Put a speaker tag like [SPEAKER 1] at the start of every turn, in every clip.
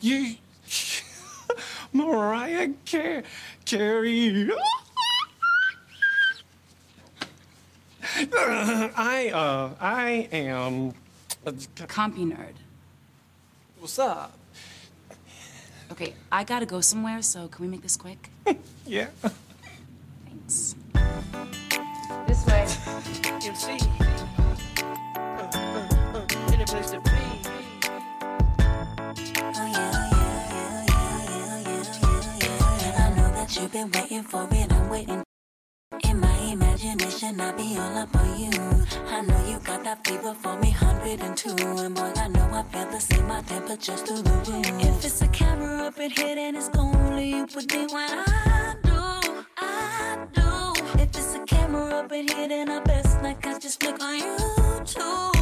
[SPEAKER 1] You, Mariah Car- Carey. I, uh, I am.
[SPEAKER 2] A compy nerd.
[SPEAKER 1] What's up?
[SPEAKER 2] Okay, I gotta go somewhere, so can we make this quick?
[SPEAKER 1] Yeah.
[SPEAKER 2] Thanks.
[SPEAKER 3] This way.
[SPEAKER 4] MC. Any
[SPEAKER 5] been waiting for it, I'm waiting. In my imagination, I'll be all up on you. I know you got that fever for me, 102. And boy, I know I feel the same, my temperature's through the roof. If it's a camera up in here, then it's only you would me when I do. I do. If it's a camera up in here, then I best not catch just flick on. YouTube.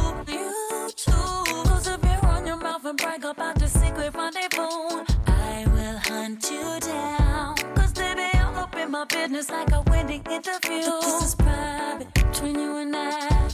[SPEAKER 5] Business like a wedding interview. This is private between you and I.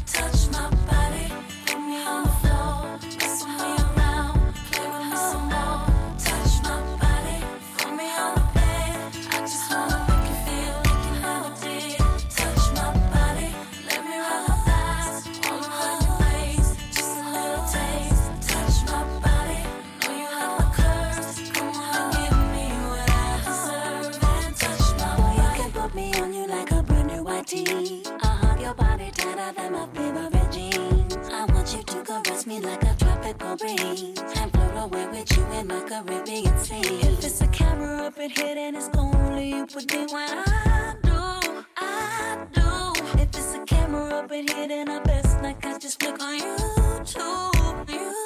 [SPEAKER 5] tighter than my jeans. I want you to caress me like a tropical breeze and float away with you in my Caribbean sea. If it's a camera up in here, then it's only you would be what I do. I do. If it's a camera up in here, then I best not catch just look on YouTube. YouTube.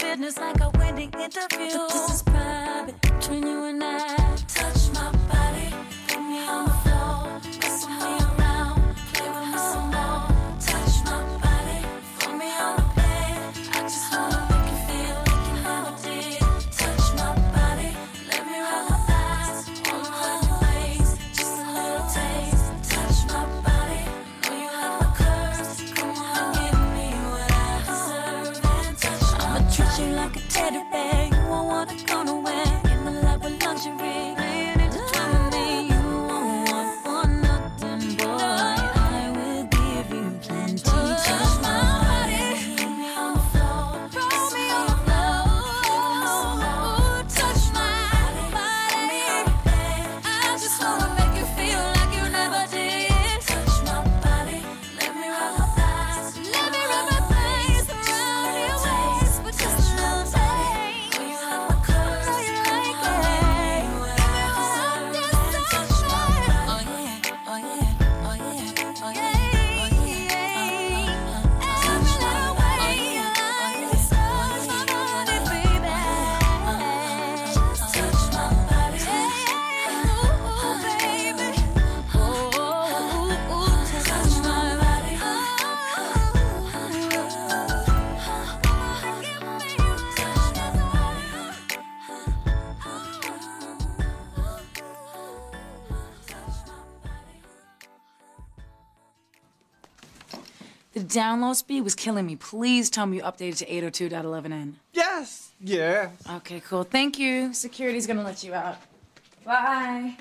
[SPEAKER 5] Business like a wedding interview. This is private between you and I. you like a teddy bear.
[SPEAKER 2] The download speed was killing me. Please tell me you updated to 802.11n.
[SPEAKER 1] Yes. Yeah.
[SPEAKER 2] Okay, cool. Thank you. Security's gonna let you out. Bye.